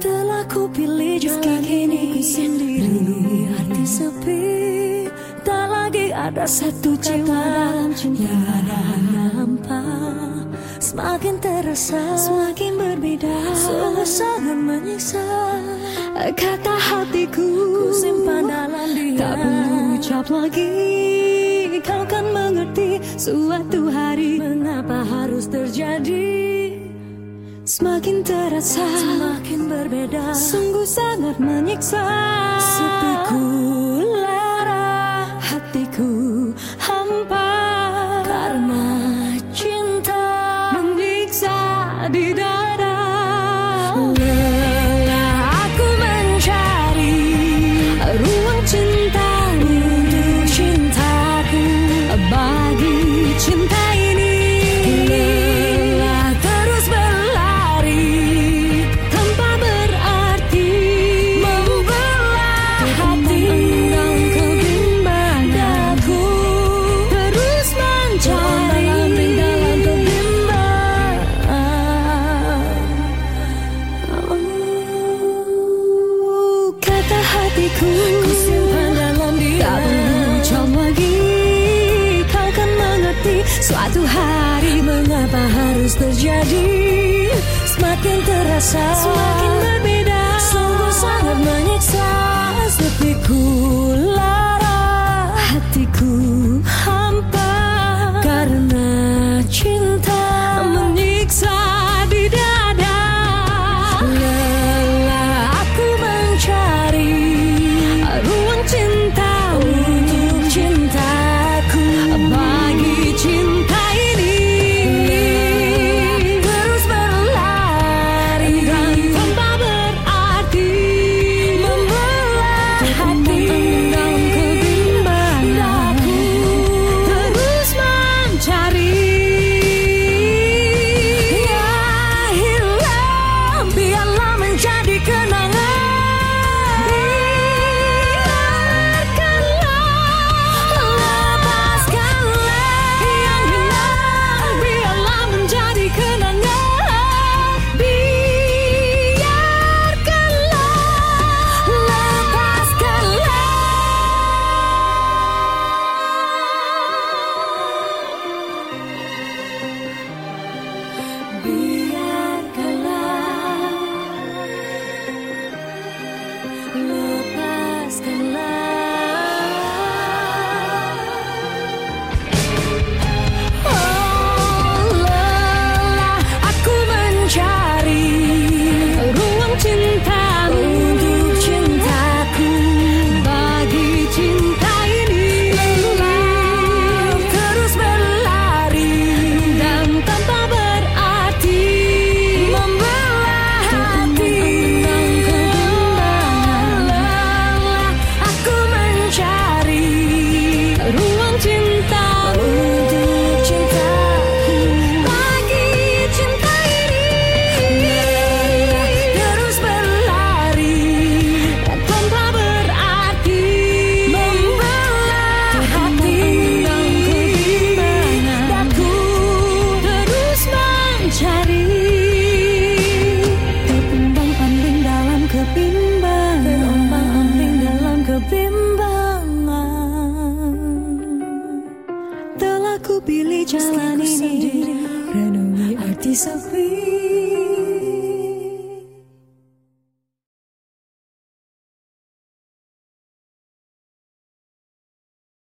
Telah ku pilih jalan ini. ku sendiri. Arti sepi. Tak lagi ada satu jiwa dalam cinta. hampa. Semakin terasa Semakin berbeda. Sungguh sangat menyiksa. Kata hatiku Ku simpan dalam diam Tak perlu ucap lagi. Kau kan mengerti Suatu hari Mengapa harus terjadi Semakin terasa Semakin berbeda. Sungguh sangat menyiksa. Sepiku lara Hatiku hampa. Karena cinta Menyiksa di dada. Lelah aku mencari Ruang cinta Untuk cintaku. Bagi cinta Suatu hari Mengapa harus terjadi. Semakin terasa Semakin berbeda. Sungguh sangat menyiksa. Sepiku lara Hatiku pilih jalan ini Renungi arti sepi